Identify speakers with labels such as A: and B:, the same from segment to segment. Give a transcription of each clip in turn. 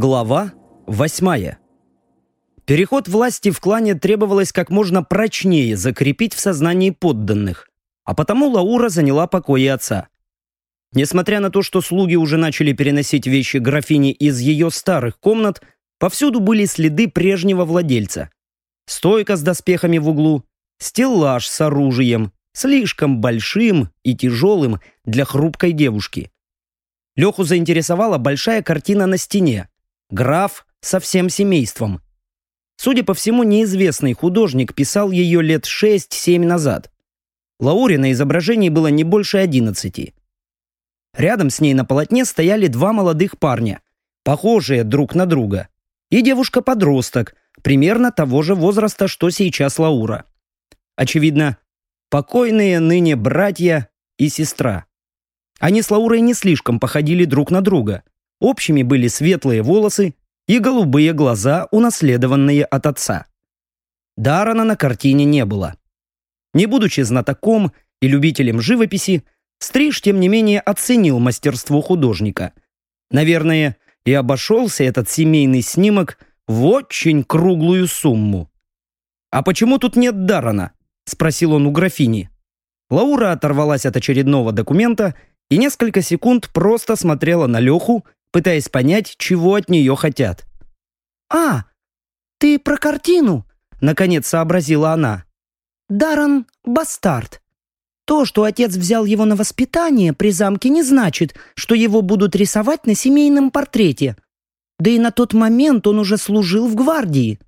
A: Глава восьмая. Переход власти в клане требовалось как можно прочнее закрепить в сознании подданных, а потому Лаура заняла покои отца. Несмотря на то, что слуги уже начали переносить вещи графини из ее старых комнат, повсюду были следы прежнего владельца. Стойка с доспехами в углу, стеллаж с оружием, слишком большим и тяжелым для хрупкой девушки. Леху заинтересовала большая картина на стене. Граф со всем семейством. Судя по всему, неизвестный художник писал ее лет 6-7 назад. Лауре на изображении было не больше 11. Рядом с ней на полотне стояли два молодых парня, похожие друг на друга, и девушка-подросток, примерно того же возраста, что сейчас Лаура. Очевидно, покойные ныне братья и сестра. Они с Лаурой не слишком походили друг на друга. Общими были светлые волосы и голубые глаза, унаследованные от отца. Дарана на картине не было. Не будучи знатоком и любителем живописи, Стриж, тем не менее, оценил мастерство художника. Наверное, и обошелся этот семейный снимок в очень круглую сумму. «А почему тут нет Дарана?» – спросил он у графини. Лаура оторвалась от очередного документа и несколько секунд просто смотрела на Леху, пытаясь понять, чего от нее хотят.
B: «А, ты про картину?» — наконец сообразила она. «Даррен — бастард. То, что отец взял его на воспитание при замке, не значит, что его будут рисовать на семейном портрете. Да и на тот момент он уже служил в гвардии».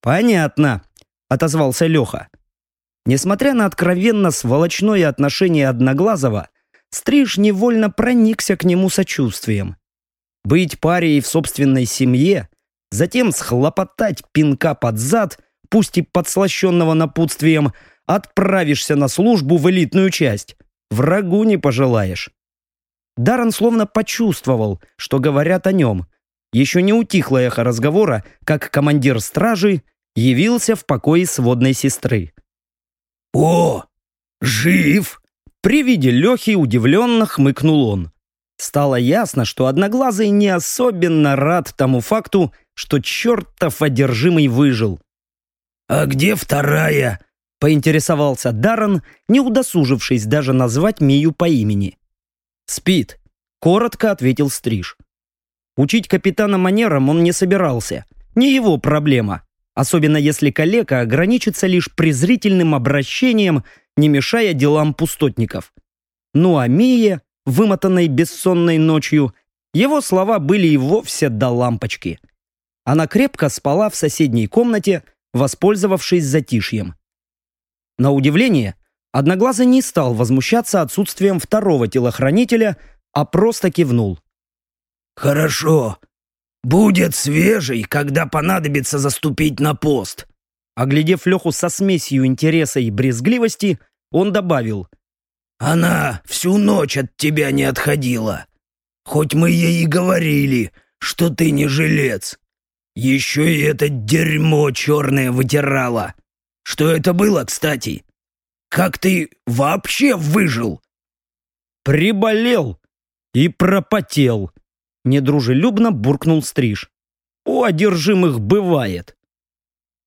A: «Понятно», — отозвался Леха. Несмотря на откровенно сволочное отношение Одноглазого, Стриж невольно проникся к нему сочувствием. Быть парией в собственной семье, затем схлопотать пинка под зад, пусть и подслащенного напутствием, отправишься на службу в элитную часть. Врагу не пожелаешь. Даррен словно почувствовал, что говорят о нем. Еще не утихло эхо разговора, как командир стражи явился в покое сводной сестры.
C: «О, жив!»
A: При виде Лехи удивленно хмыкнул он. Стало ясно, что Одноглазый не особенно рад тому факту, что чертов одержимый выжил.
C: «А где вторая?»
A: — поинтересовался Даррен, не удосужившись даже назвать Мию по имени. «Спит», — коротко ответил Стриж. Учить капитана манерам он не собирался. Не его проблема, особенно если калека ограничится лишь презрительным обращением, не мешая делам пустотников. Ну а Мия вымотанной бессонной ночью, его слова были и вовсе до лампочки. Она крепко спала в соседней комнате, воспользовавшись затишьем. На удивление, Одноглазый не стал возмущаться отсутствием второго телохранителя, а просто кивнул.
C: «Хорошо. Будет свежий, когда понадобится заступить на пост».
A: Оглядев Леху со смесью интереса и брезгливости, он добавил.
C: Она всю ночь от тебя не отходила. Хоть мы ей и говорили, что ты не жилец. Еще и это дерьмо черное вытирала. Что это было, кстати? Как ты вообще выжил?»
A: «Приболел и пропотел», — недружелюбно буркнул Стриж. «У одержимых бывает».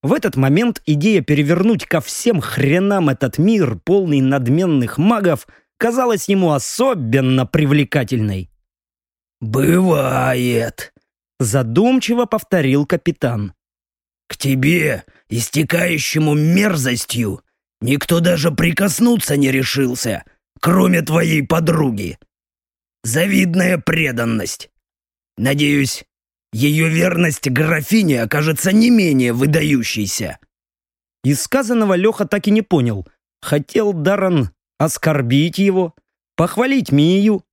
A: В этот момент идея перевернуть ко всем хренам этот мир, полный надменных магов, казалась ему особенно привлекательной.
C: «Бывает», — задумчиво повторил капитан. «К тебе, истекающему мерзостью, никто даже прикоснуться не решился, кроме твоей подруги. Завидная преданность. Надеюсь, ее верность графине окажется не менее выдающейся».
A: Из сказанного Леха так и не понял. Хотел Даррен оскорбить его, похвалить Мию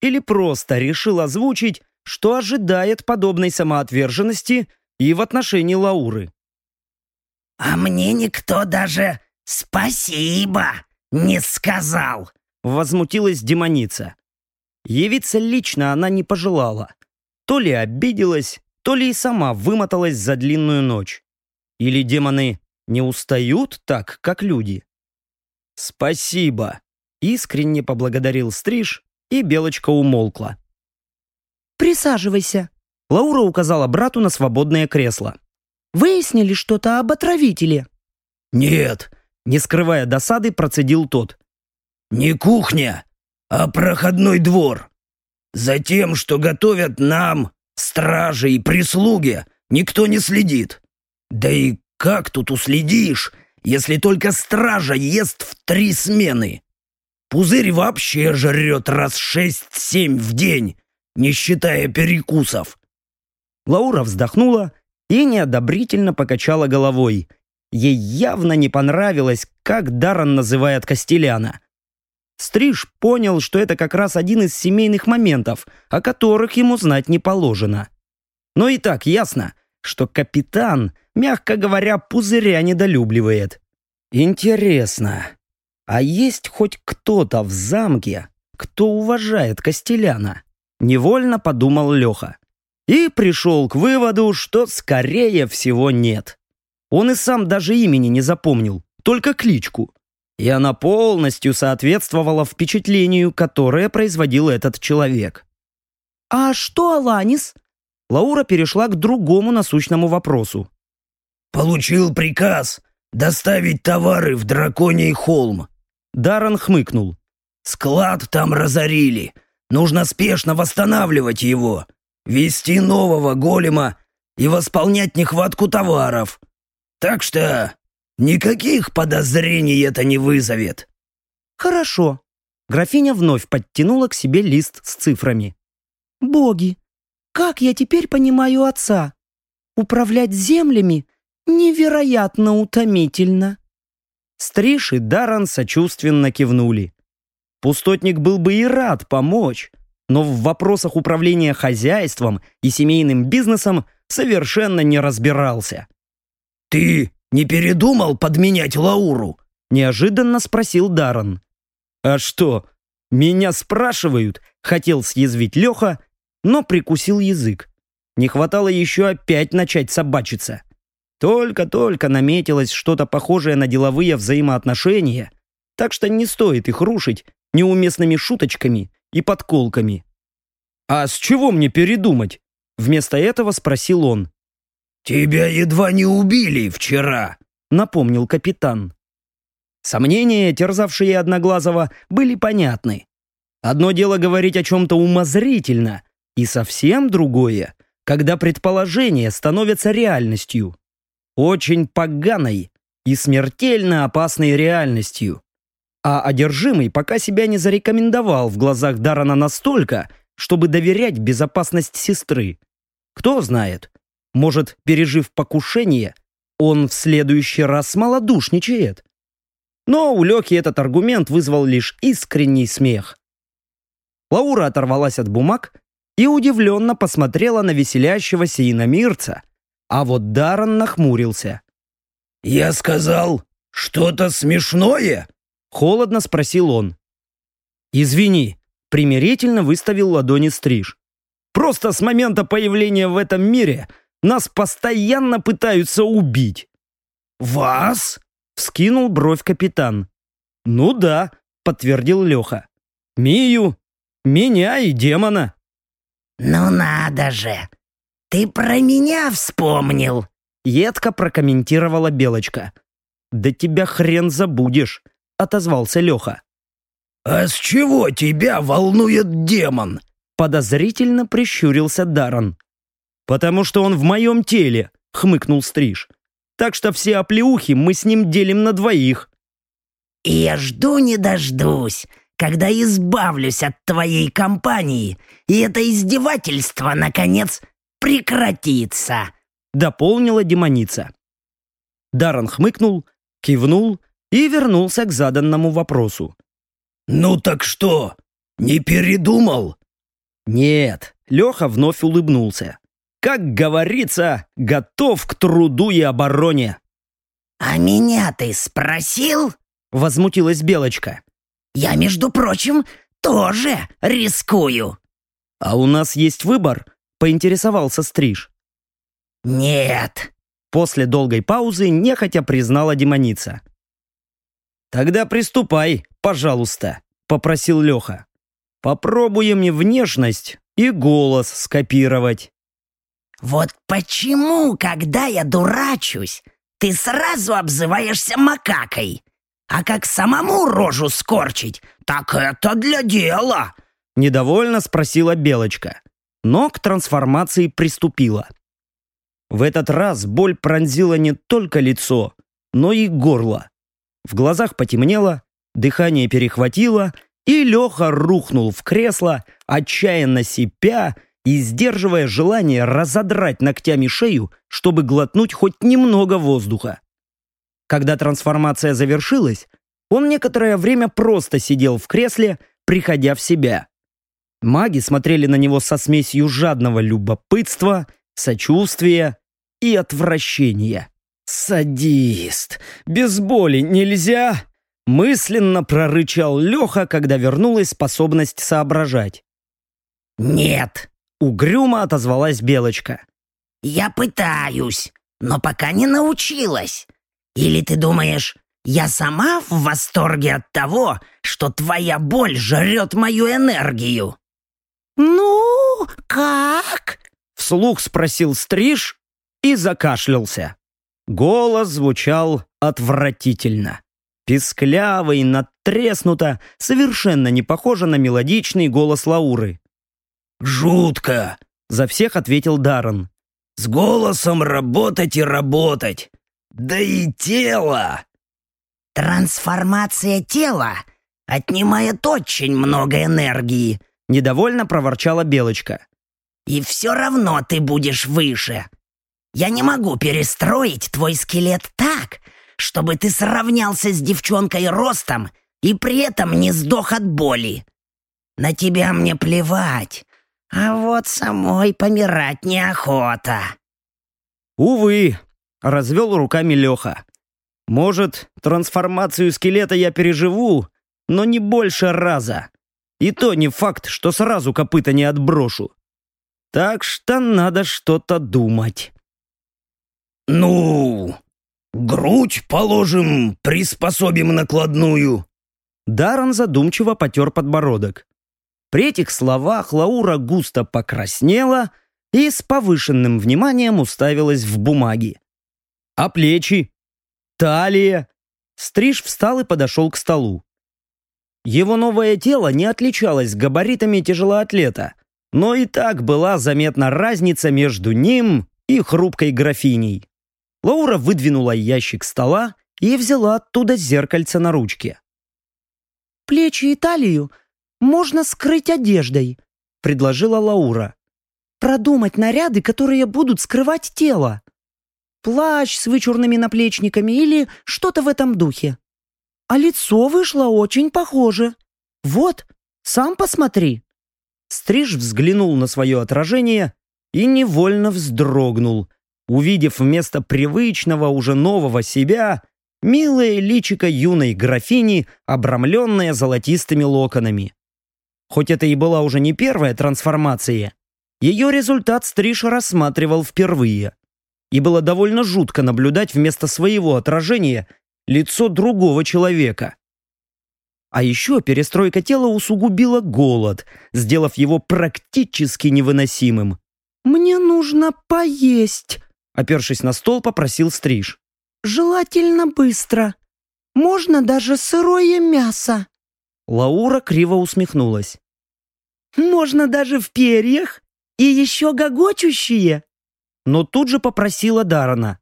A: или просто решил озвучить, что ожидает подобной самоотверженности и в отношении Лауры.
B: «А мне никто даже спасибо не сказал», —
A: возмутилась демоница. Явиться лично она не пожелала. То ли обиделась, то ли и сама вымоталась за длинную ночь. Или демоны не устают так, как люди? «Спасибо!» — искренне поблагодарил Стриж, и Белочка умолкла.
B: «Присаживайся!»
A: Лаура указала брату на свободное кресло.
B: «Выяснили что-то об отравителе?»
C: «Нет», —
A: не скрывая досады, процедил тот.
C: «Не кухня, а проходной двор. За тем, что готовят нам, стражи и прислуги, никто не следит. Да и как тут уследишь, если только стража ест в три смены? Пузырь вообще жрет раз шесть-семь в день, не считая перекусов.
A: Лаура вздохнула и неодобрительно покачала головой. Ей явно не понравилось, как Даррен называет Костеляна. Стриж понял, что это как раз один из семейных моментов, о которых ему знать не положено. Но и так ясно, что капитан, мягко говоря, пузыря недолюбливает. Интересно, а есть хоть кто-то в замке, кто уважает Костеляна? Невольно подумал Леха. И пришел к выводу, что скорее всего нет. Он и сам даже имени не запомнил, только кличку. И она полностью соответствовала впечатлению, которое производил этот человек.
B: «А что Аланис?»
A: Лаура перешла к другому насущному вопросу.
C: «Получил приказ доставить товары в Драконий холм.
A: Даррен хмыкнул.
C: «Склад там разорили. Нужно спешно восстанавливать его, вести нового голема и восполнять нехватку товаров. Так что никаких подозрений это не вызовет».
B: «Хорошо».
A: Графиня вновь подтянула к себе лист с цифрами.
B: «Боги, как я теперь понимаю отца? Управлять землями невероятно утомительно».
A: Стриж и Даран сочувственно кивнули. Пустотник был бы и рад помочь, но в вопросах управления хозяйством и семейным бизнесом совершенно не разбирался.
C: «Ты не передумал подменять Лауру?»
A: – неожиданно спросил Даран. «А что, меня спрашивают?» – хотел съязвить Леха, но прикусил язык. Не хватало еще опять начать собачиться. Только-только наметилось что-то похожее на деловые взаимоотношения, так что не стоит их рушить неуместными шуточками и подколками. «А с чего мне передумать?» Вместо этого спросил он.
C: «Тебя едва не убили вчера», —
A: напомнил капитан. Сомнения, терзавшие Одноглазого, были понятны. Одно дело говорить о чем-то умозрительно, и совсем другое, когда предположения становятся реальностью очень поганой и смертельно опасной реальностью. А одержимый пока себя не зарекомендовал в глазах Дарана настолько, чтобы доверять безопасность сестры. Кто знает, может, пережив покушение, он в следующий раз малодушничает. Но у Лёки этот аргумент вызвал лишь искренний смех. Лаура оторвалась от бумаг и удивленно посмотрела на веселящегося иномирца, а вот Даррен нахмурился.
C: «Я сказал, что-то смешное?»
A: Холодно спросил он. «Извини», — примирительно выставил ладони стриж. «Просто с момента появления в этом мире нас постоянно пытаются убить».
C: «Вас?»
A: — вскинул бровь капитан. «Ну да», — подтвердил Леха. «Мию, меня и демона».
D: «Ну надо же! «Ты про меня вспомнил!»
A: Едко прокомментировала Белочка. «Да тебя хрен забудешь!» Отозвался Леха.
C: «А с чего тебя волнует демон?»
A: Подозрительно прищурился Даран. «Потому что он в моем теле», — хмыкнул Стриж. «Так что все оплеухи мы с ним делим на двоих».
D: «И я жду не дождусь, когда избавлюсь от твоей компании, и это издевательство, наконец, прекратится!»
A: — дополнила демоница. Даррен хмыкнул, кивнул и вернулся к заданному вопросу.
C: «Ну так что, не передумал?»
A: «Нет», — Леха вновь улыбнулся. «Как говорится, готов к труду и обороне».
D: «А меня ты спросил?»
A: — возмутилась Белочка.
D: «Я, между прочим, тоже рискую».
A: «А у нас есть выбор», поинтересовался Стриж.
D: «Нет!»
A: После долгой паузы нехотя признала демоница. «Тогда приступай, пожалуйста», — попросил Леха. «Попробуем мне внешность и голос скопировать».
D: Вот почему, когда я дурачусь, ты сразу обзываешься макакой? А как самому рожу скорчить, так это для дела!»
A: Недовольно спросила Белочка, но к трансформации приступила. В этот раз боль пронзила не только лицо, но и горло. В глазах потемнело, дыхание перехватило, и Леха рухнул в кресло, отчаянно сипя и сдерживая желание разодрать ногтями шею, чтобы глотнуть хоть немного воздуха. Когда трансформация завершилась, он некоторое время просто сидел в кресле, приходя в себя. Маги смотрели на него со смесью жадного любопытства, сочувствия и отвращения. «Садист! Без боли нельзя!» Мысленно прорычал Леха, когда вернулась способность соображать.
D: «Нет!» — угрюмо отозвалась Белочка. «Я пытаюсь, но пока не научилась. Или ты думаешь, я сама в восторге от того, что твоя боль жрет мою энергию?»
B: «Ну, как?»
A: — вслух спросил Стриж и закашлялся. Голос звучал отвратительно. Песклявый, и надтреснуто, совершенно не похоже на мелодичный голос Лауры.
C: «Жутко!» — за всех ответил Даррен. «С голосом работать и работать! Да и тело!»
D: «Трансформация тела отнимает очень много энергии», — недовольно проворчала Белочка. «И все равно ты будешь выше. Я не могу перестроить твой скелет так, чтобы ты сравнялся с девчонкой ростом и при этом не сдох от боли. На тебя мне плевать, а вот самой помирать неохота».
A: «Увы», — развел руками Леха. «Может, трансформацию скелета я переживу, но не больше раза. И то не факт, что сразу копыта не отброшу. Так что надо что-то думать».
C: «Ну, грудь, положим, приспособим накладную».
A: Даррен задумчиво потер подбородок. При этих словах Лаура густо покраснела и с повышенным вниманием уставилась в бумаги. «А плечи? Талия?» Стриж встал и подошел к столу. Его новое тело не отличалось габаритами тяжелоатлета, но и так была заметна разница между ним и хрупкой графиней. Лаура выдвинула ящик стола и взяла оттуда зеркальце на ручке.
B: «Плечи и талию можно скрыть одеждой», — предложила Лаура. «Продумать наряды, которые будут скрывать тело. Плащ с вычурными наплечниками или что-то в этом духе. А лицо вышло очень похоже. Вот, сам посмотри».
A: Стриж взглянул на свое отражение и невольно вздрогнул, увидев вместо привычного уже нового себя милое личико юной графини, обрамленное золотистыми локонами. Хоть это и была уже не первая трансформация, ее результат Стриж рассматривал впервые. И было довольно жутко наблюдать вместо своего отражения лицо другого человека. А еще перестройка тела усугубила голод, сделав его практически невыносимым.
B: «Мне нужно поесть»,
A: Опершись на стол, попросил стриж.
B: «Желательно быстро. Можно даже сырое мясо».
A: Лаура криво усмехнулась.
B: «Можно даже в перьях и еще гогочущие».
A: Но тут же попросила Дарана.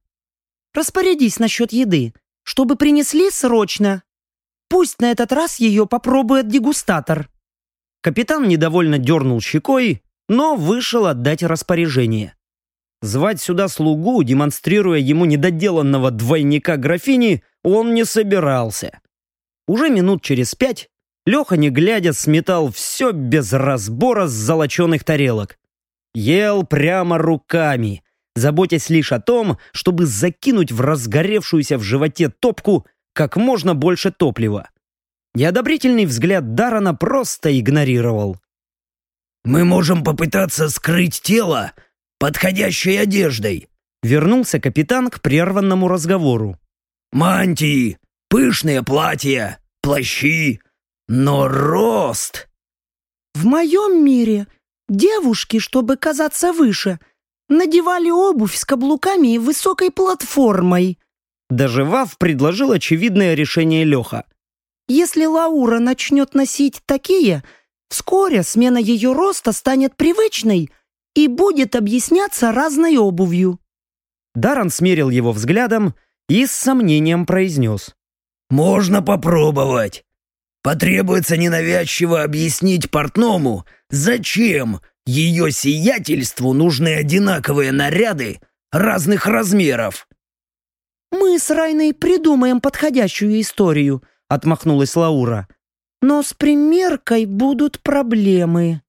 B: «Распорядись насчет еды, чтобы принесли срочно. Пусть на этот раз ее попробует дегустатор».
A: Капитан недовольно дернул щекой, но вышел отдать распоряжение. Звать сюда слугу, демонстрируя ему недоделанного двойника графини, он не собирался. Уже минут через пять Леха, не глядя, сметал все без разбора с золоченых тарелок. Ел прямо руками, заботясь лишь о том, чтобы закинуть в разгоревшуюся в животе топку как можно больше топлива. Неодобрительный взгляд Дарана просто игнорировал.
C: «Мы можем попытаться скрыть тело, подходящей одеждой», —
A: вернулся капитан к прерванному разговору.
C: «Мантии, пышные платья, плащи, но рост...»
B: «В моем мире девушки, чтобы казаться выше, надевали обувь с каблуками и высокой платформой.
A: Доживав, предложил очевидное решение Леха.
B: Если Лаура начнет носить такие, вскоре смена ее роста станет привычной и будет объясняться разной обувью.
A: Даран смерил его взглядом и с сомнением произнес.
C: «Можно попробовать. Потребуется ненавязчиво объяснить портному, зачем ее сиятельству нужны одинаковые наряды разных размеров».
B: «Мы с Райной придумаем подходящую историю», — отмахнулась Лаура. «Но с примеркой будут проблемы».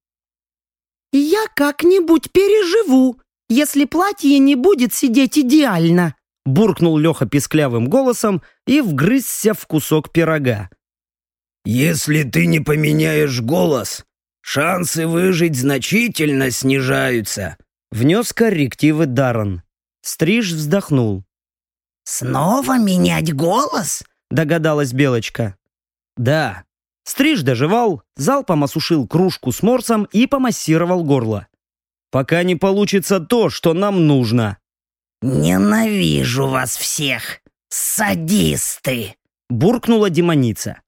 B: «Я как-нибудь переживу, если платье не будет сидеть идеально»,
A: буркнул Леха писклявым голосом и вгрызся в кусок пирога.
C: «Если ты не поменяешь голос, шансы выжить значительно снижаются»,
A: внес коррективы Даррен. Стриж вздохнул.
D: «Снова менять голос?»
A: догадалась Белочка. «Да». Стриж доживал, залпом осушил кружку с морсом и помассировал горло. «Пока не получится то, что нам нужно».
D: «Ненавижу вас всех, садисты!»
A: буркнула демоница.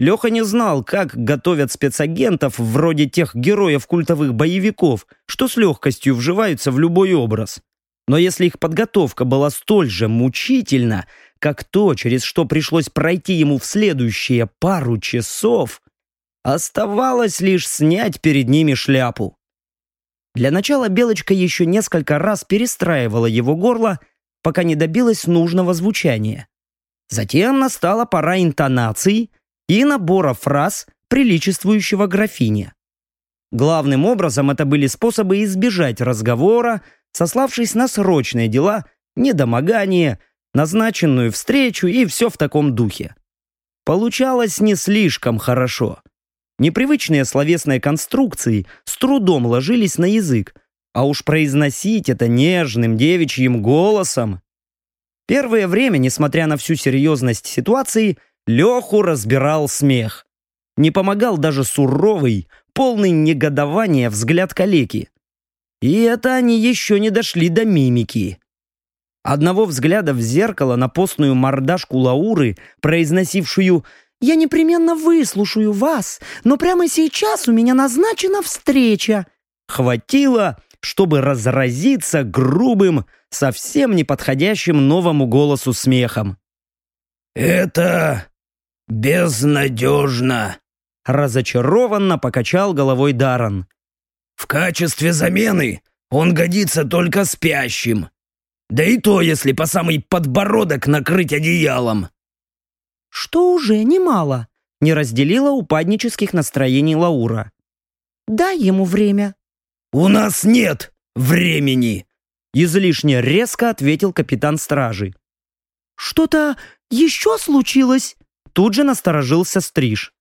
A: Леха не знал, как готовят спецагентов вроде тех героев культовых боевиков, что с легкостью вживаются в любой образ. Но если их подготовка была столь же мучительна, как то, через что пришлось пройти ему в следующие пару часов, оставалось лишь снять перед ними шляпу. Для начала Белочка еще несколько раз перестраивала его горло, пока не добилась нужного звучания. Затем настала пора интонаций и набора фраз, приличествующего графине. Главным образом это были способы избежать разговора, сославшись на срочные дела, недомогание, назначенную встречу и все в таком духе. Получалось не слишком хорошо. Непривычные словесные конструкции с трудом ложились на язык, а уж произносить это нежным девичьим голосом. Первое время, несмотря на всю серьезность ситуации, Леху разбирал смех. Не помогал даже суровый, полный негодования взгляд калеки. И это они еще не дошли до мимики. Одного взгляда в зеркало на постную мордашку Лауры, произносившую
B: я непременно выслушаю вас, но прямо сейчас у меня назначена встреча».
A: Хватило, чтобы разразиться грубым, совсем неподходящим новому голосу смехом.
C: «Это безнадежно», —
A: разочарованно покачал головой Даран.
C: «В качестве замены он годится только спящим. Да и то, если по самый подбородок накрыть одеялом»
B: что уже немало, не разделила упаднических настроений Лаура. Дай ему время.
C: «У нас нет времени!»
A: Излишне резко ответил капитан стражи.
B: «Что-то еще случилось?»
A: Тут же насторожился Стриж.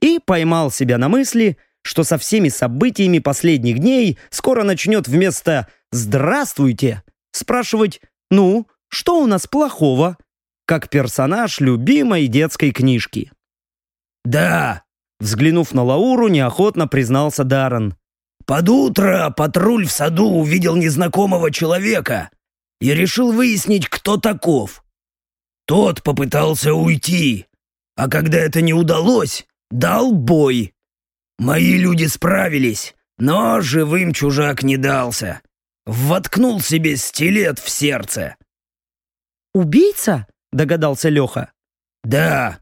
A: И поймал себя на мысли, что со всеми событиями последних дней скоро начнет вместо «Здравствуйте» спрашивать «Ну, что у нас плохого?» как персонаж любимой детской книжки.
C: «Да», —
A: взглянув на Лауру, неохотно признался Даррен.
C: «Под утро патруль в саду увидел незнакомого человека и решил выяснить, кто таков. Тот попытался уйти, а когда это не удалось, дал бой. Мои люди справились, но живым чужак не дался. Воткнул себе стилет в сердце».
B: «Убийца?»
A: догадался Леха.
C: «Да».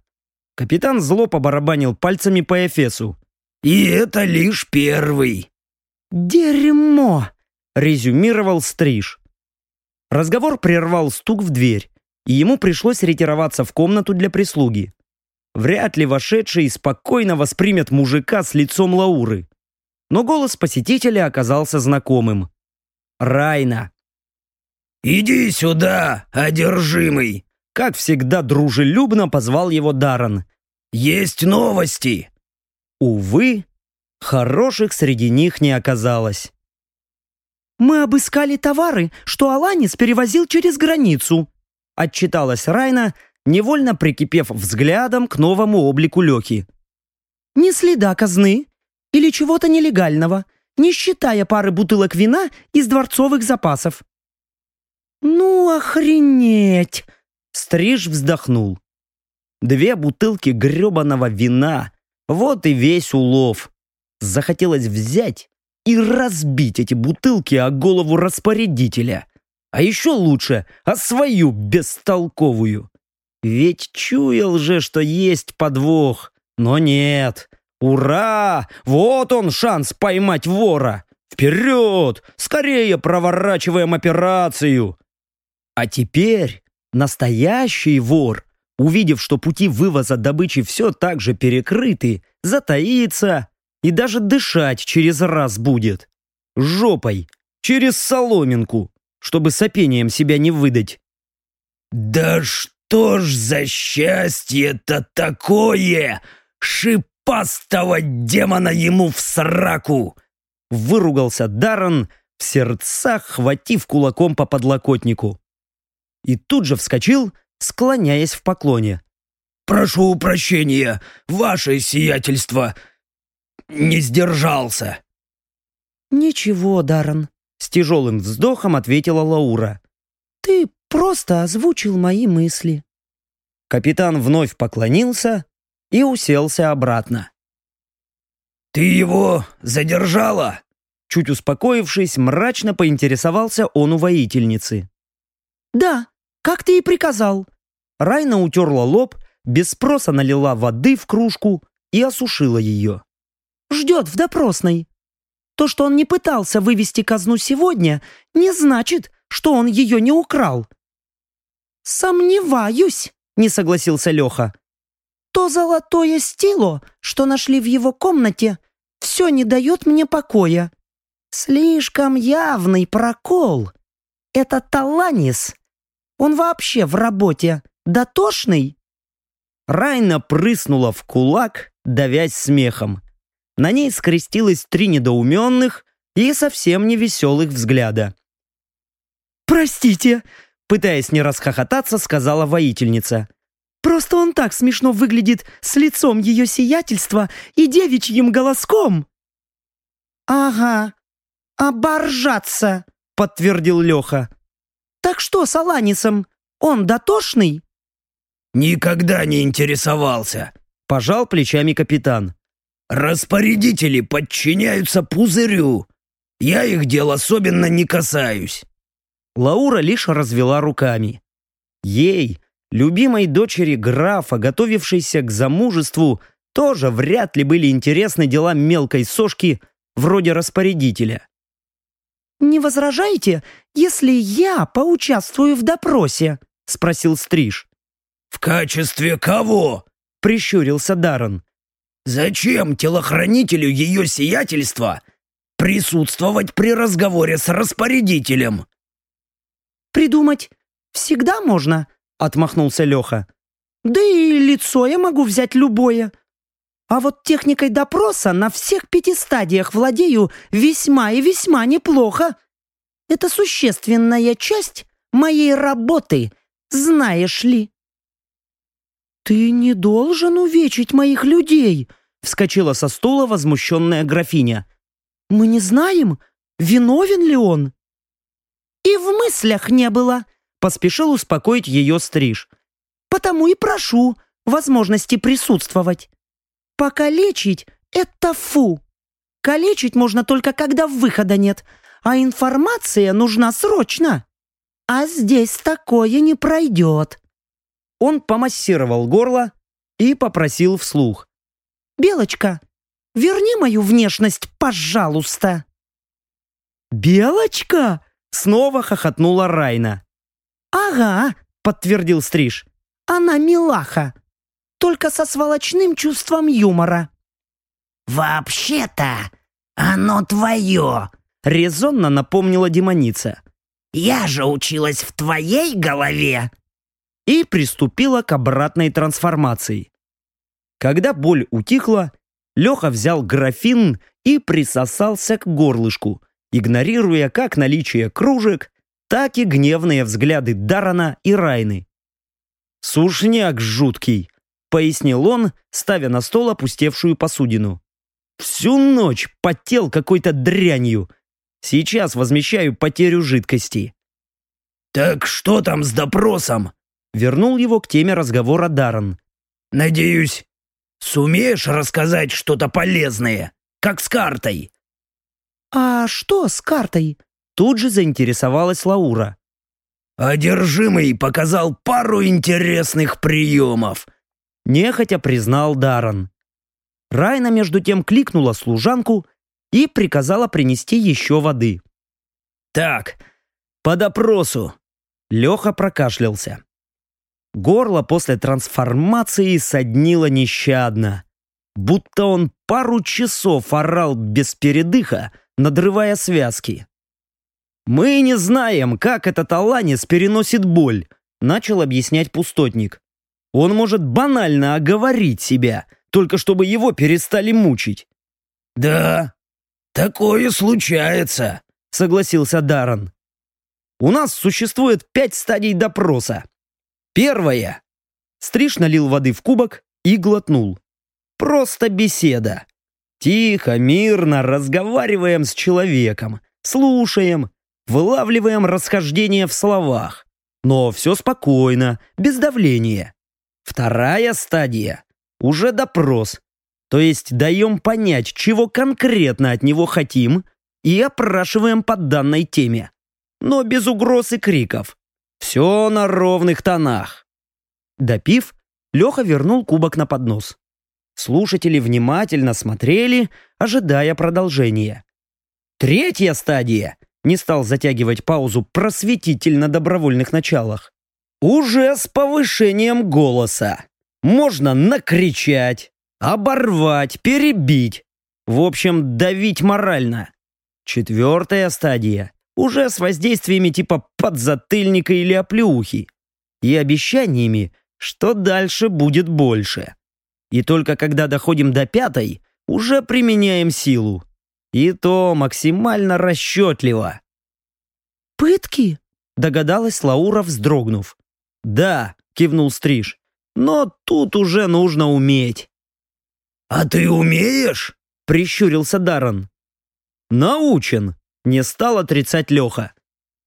A: Капитан зло побарабанил пальцами по Эфесу.
C: «И это лишь первый».
B: «Дерьмо!»
A: — резюмировал Стриж. Разговор прервал стук в дверь, и ему пришлось ретироваться в комнату для прислуги. Вряд ли вошедший спокойно воспримет мужика с лицом Лауры. Но голос посетителя оказался знакомым. Райна.
C: «Иди сюда, одержимый!»
A: Как всегда дружелюбно позвал его Даран.
C: «Есть новости!»
A: Увы, хороших среди них не оказалось.
B: «Мы обыскали товары, что Аланис перевозил через границу», отчиталась Райна, невольно прикипев взглядом к новому облику Лёки. «Ни следа казны или чего-то нелегального, не считая пары бутылок вина из дворцовых запасов. «Ну, охренеть!»
A: Стриж вздохнул. Две бутылки гребаного вина. Вот и весь улов. Захотелось взять и разбить эти бутылки о голову распорядителя. А еще лучше о свою бестолковую. Ведь чуял же, что есть подвох. Но нет. Ура! Вот он шанс поймать вора. Вперед! Скорее проворачиваем операцию. А теперь настоящий вор, увидев, что пути вывоза добычи все так же перекрыты, затаится и даже дышать через раз будет. Жопой, через соломинку, чтобы сопением себя не выдать.
C: «Да что ж за счастье-то такое! Шипастого демона ему в сраку!»
A: Выругался Даррен, в сердцах хватив кулаком по подлокотнику. И тут же вскочил, склоняясь в поклоне.
C: «Прошу прощения, ваше сиятельство! Не сдержался!»
B: «Ничего, Даррен», — с тяжелым вздохом ответила Лаура. «Ты просто озвучил мои мысли».
A: Капитан вновь поклонился и уселся обратно.
C: «Ты его задержала?»
A: Чуть успокоившись, мрачно поинтересовался он у воительницы.
B: «Да, как ты и приказал».
A: Райна утерла лоб, без спроса налила воды в кружку и осушила ее.
B: «Ждет в допросной. То, что он не пытался вывести казну сегодня, не значит, что он ее не украл». «Сомневаюсь», — не согласился Леха. «То золотое стило, что нашли в его комнате, все не дает мне покоя. Слишком явный прокол. Это Таланис. Он вообще в работе дотошный?»
A: Райна прыснула в кулак, давясь смехом. На ней скрестилось три недоуменных и совсем невеселых взгляда.
B: «Простите!» — пытаясь не расхохотаться, сказала воительница. «Просто он так смешно выглядит с лицом ее сиятельства и девичьим голоском!» «Ага, оборжаться!» — подтвердил Леха. «Так что с Аланисом? Он дотошный?»
C: «Никогда не интересовался», —
A: пожал плечами капитан.
C: «Распорядители подчиняются пузырю. Я их дел особенно не касаюсь».
A: Лаура лишь развела руками. Ей, любимой дочери графа, готовившейся к замужеству, тоже вряд ли были интересны дела мелкой сошки вроде распорядителя.
B: «Не возражаете, если я поучаствую в допросе?» — спросил Стриж.
C: «В качестве кого?»
A: — прищурился Даррен.
C: «Зачем телохранителю ее сиятельства присутствовать при разговоре с распорядителем?»
B: «Придумать всегда можно», — отмахнулся Леха. «Да и лицо я могу взять любое. А вот техникой допроса на всех пяти стадиях владею весьма и весьма неплохо. Это существенная часть моей работы, знаешь ли». «Ты не должен увечить моих людей», — вскочила со стула возмущенная графиня. «Мы не знаем, виновен ли он». «И в мыслях не было», — поспешил успокоить ее стриж. «Потому и прошу возможности присутствовать. Покалечить — это фу. Калечить можно только, когда выхода нет, а информация нужна срочно. А здесь такое не пройдет».
A: Он помассировал горло и попросил вслух.
B: «Белочка, верни мою внешность, пожалуйста!» «Белочка?» — снова хохотнула Райна. «Ага», — подтвердил Стриж. «Она милаха, только со сволочным чувством юмора».
D: «Вообще-то оно твое», — резонно напомнила демоница. «Я же училась в твоей голове»
A: и приступила к обратной трансформации. Когда боль утихла, Леха взял графин и присосался к горлышку, игнорируя как наличие кружек, так и гневные взгляды Дарана и Райны. «Сушняк жуткий», — пояснил он, ставя на стол опустевшую посудину. Всю ночь потел какой-то дрянью. Сейчас возмещаю потерю жидкости.
C: «Так что там с допросом?»
A: Вернул его к теме разговора Даррен.
C: «Надеюсь, сумеешь рассказать что-то полезное, как с картой?»
B: «А что с картой?»
A: Тут же заинтересовалась Лаура.
C: «Одержимый показал пару интересных приемов», —
A: нехотя признал Даррен. Райна между тем кликнула служанку и приказала принести еще воды.
C: «Так, по допросу».
A: Леха прокашлялся. Горло после трансформации соднило нещадно. Будто он пару часов орал без передыха, надрывая связки. «Мы не знаем, как этот Аланис переносит боль», начал объяснять пустотник. «Он может банально оговорить себя, только чтобы его перестали мучить».
C: «Да, такое случается», —
A: согласился Даррен. «У нас существует пять стадий допроса. Первая». Стриж налил воды в кубок и глотнул. «Просто беседа. Тихо, мирно разговариваем с человеком, слушаем, вылавливаем расхождение в словах. Но все спокойно, без давления. Вторая стадия – уже допрос. То есть даем понять, чего конкретно от него хотим, и опрашиваем по данной теме. Но без угроз и криков. Все на ровных тонах. Допив, Леха вернул кубок на поднос. Слушатели внимательно смотрели, ожидая продолжения. Третья стадия не стал затягивать паузу просветитель на добровольных началах. Уже с повышением голоса. Можно накричать, оборвать, перебить. В общем, давить морально. Четвертая стадия. Уже с воздействиями типа подзатыльника или оплеухи. И обещаниями, что дальше будет больше. И только когда доходим до пятой, уже применяем силу. И то максимально расчетливо.
B: «Пытки?»
A: — догадалась Лаура, вздрогнув. «Да», — кивнул Стриж, — «но тут уже нужно уметь».
C: «А ты умеешь?»
A: — прищурился Даррен. «Научен», — не стал отрицать Леха.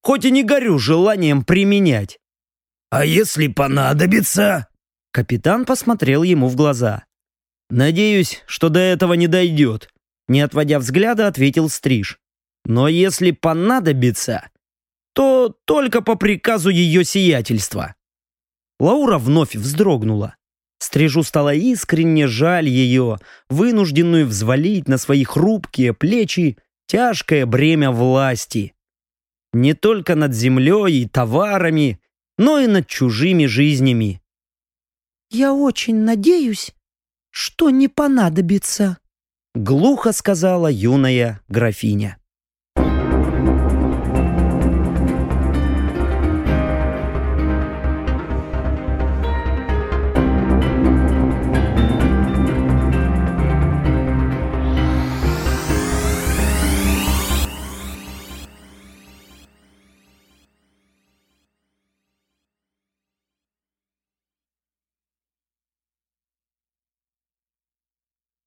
A: «Хоть и не горю желанием применять».
C: «А если понадобится?»
A: Капитан посмотрел ему в глаза. «Надеюсь, что до этого не дойдет», не отводя взгляда, ответил Стриж. «Но если понадобится, то только по приказу ее сиятельства». Лаура вновь вздрогнула. Стрижу стало искренне жаль ее, вынужденную взвалить на свои хрупкие плечи тяжкое бремя власти. Не только над землей и товарами, но и над чужими жизнями.
B: «Я очень надеюсь, что не понадобится»,
A: глухо сказала юная графиня.